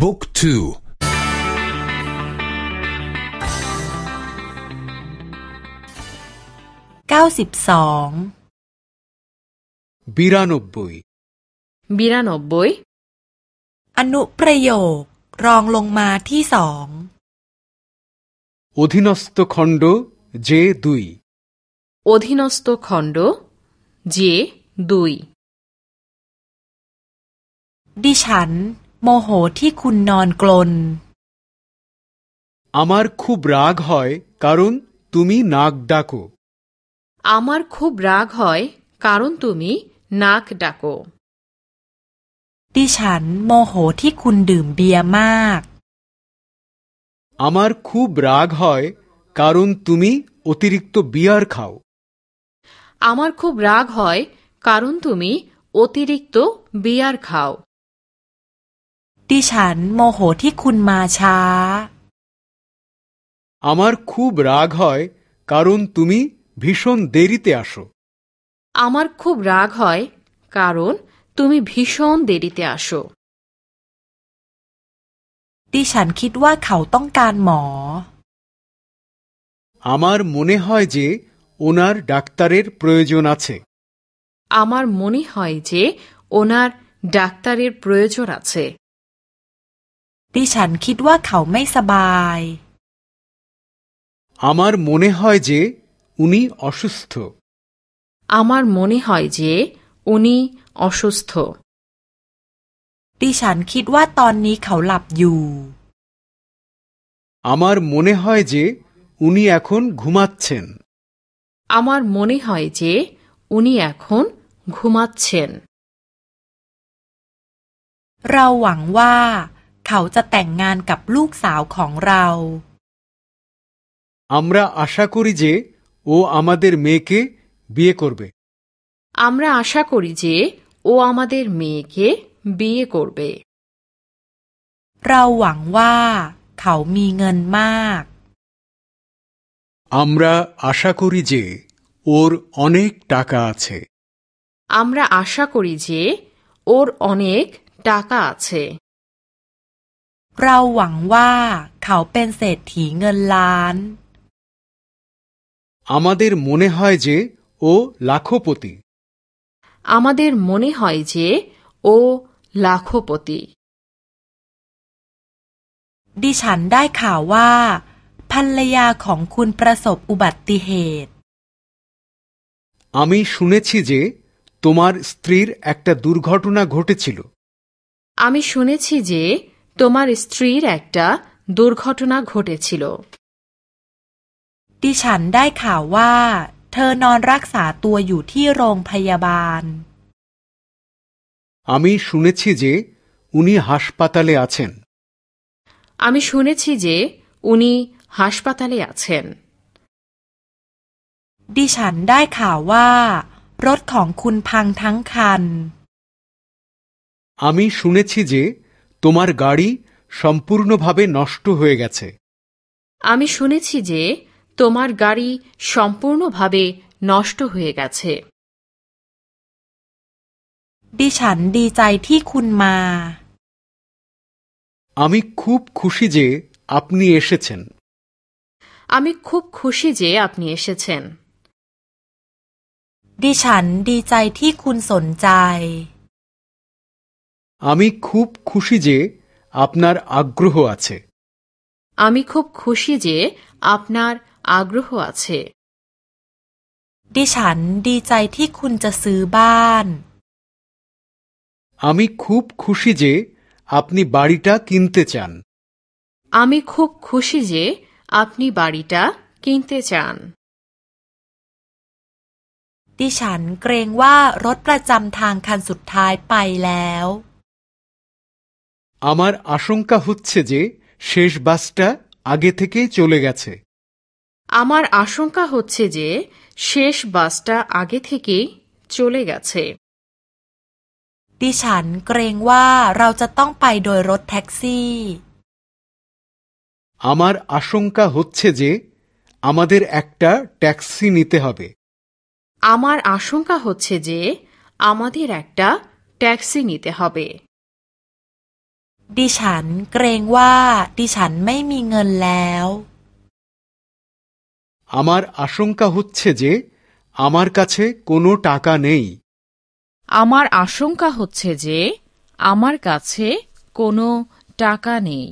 บุ๊กทูเก้าสิบสองบีรานบุยบีรานบบุยอนุประโยครองลงมาที่สองอธินสตคอนโดเจดุยอธินสตคอนโดเจดุยดิฉัน โมโหที่คุณนอนกลน আমার খুব রাগ হয় কারণ তুমি নাক ডাকো আমার খুব রাগ হয় কারণ তুমি নাক ডাকো ดิฉัน โมโหที่คุณดื่มเบียร์มาก আমার খুব রাগ হয় কারণ তুমি অতিরিক্ত বিয়ার খাও আমার খুব রাগ হয় কারণ তুমি অতিরিক্ত বিয়ার খাও ดิฉัน โมโหที่คุณมาช้า আমার খুব রাগ হয় কারণ তুমি ভীষণ দেরিতে আসো আমার খুব রাগ হয় কারণ তুমি ভীষণ দেরিতে আসো ดิฉันคิดว่าเขาต้องการหมอ আমার মনে হয় যে ওনার ডাক্তারের প্রয়োজন আছে আমার মনে হয় যে ওনার ডাক্তারের প্রয়োজন আছে ดิฉันคิดว่าเขาไม่สบาย আমার মনে হয় যে উনি অসুস্থ আমার মনে হয় যে উনি অসুস্থ ดิฉันคิดว่าตอนนี้เขาหลับอยู่ আমার মনে হয় যে উনি এখন ঘুমাচ্ছেন আমার মনে হয় যে উনি এখন ঘুমাচ্ছেন เราหวังว่า เขาจะแต่งงานกับลูกสาวของเรา আমরা আশা করি যে ও আমাদের মেয়েকে বিয়ে করবে আমরা আশা করি যে ও আমাদের মেয়েকে বিয়ে করবে เราหวังว่า เขามีเงินมาก আমরা আশা করি যে ওর অনেক টাকা আছে আমরা আশা করি যে ওর অনেক টাকা আছে เราหวังว่า เขาเป็นเศรษฐีเงินล้าน আমাদের মনে হয় যে ও লাখপতি আমাদের মনে হয় যে ও লাখপতি ดิฉันได้ข่าวว่า ภรรยาของคุณประสบอุบัติเหตุ আমি শুনেছি যে তোমার স্ত্রীর একটা দুর্ঘটনা ঘটেছিল আমি শুনেছি যে তোমার স্ত্রীর একটা দুর্ঘটনা ঘটেছিল ดิฉันได้ข่าวว่า เธอนอนรักษาตัวอยู่ที่โรงพยาบาล আমি শুনেছি যে উনি হাসপাতালে আছেন আমি শুনেছি যে উনি হাসপাতালে আছেন ดิฉันได้ข่าวว่า รถของคุณพังทั้งคัน আমি শুনেছি যে তোমার গাড়ি সম্পূর্ণভাবে নষ্ট হয়ে গেছে আমি শুনেছি যে তোমার গাড়ি সম্পূর্ণভাবে নষ্ট হয়ে গেছে ดิฉันดีใจที่คุณมา আমি খুব খুশি যে আপনি এসেছেন আমি খুব খুশি যে আপনি এসেছেন ดิฉันดีใจที่คุณสนใจ আমি খুব খুশি যে আপনার আগ্রহ আছে আমি খুব খুশি যে আপনার আগ্রহ আছে ดิฉันดีใจที่คุณจะซื้อบ้าน আমি খুব খুশি যে আপনি বাড়িটা কিনতে চান আমি খুব খুশি যে আপনি বাড়িটা কিনতে চান ดิฉันเกรงว่ารถประจำทางคันสุดท้ายไปแล้ว আমার আশঙ্কা হচ্ছে যে শেষ বাসটা আগে থেকেই চলে গেছে আমার আশঙ্কা হচ্ছে যে শেষ বাসটা আগে থেকেই চলে গেছে ดิฉันเกรงว่าเราจะต้องไปโดยรถแท็กซี่ আমার আশঙ্কা হচ্ছে যে আমাদের একটা ট্যাক্সি নিতে হবে আমার আশঙ্কা হচ্ছে যে আমাদের একটা ট্যাক্সি নিতে হবে ดิฉันเกรงว่า ดิฉันไม่มีเงินแล้ว আমার আশঙ্কা হচ্ছে যে আমার কাছে কোনো টাকা নেই আমার আশঙ্কা হচ্ছে যে আমার কাছে কোনো টাকা নেই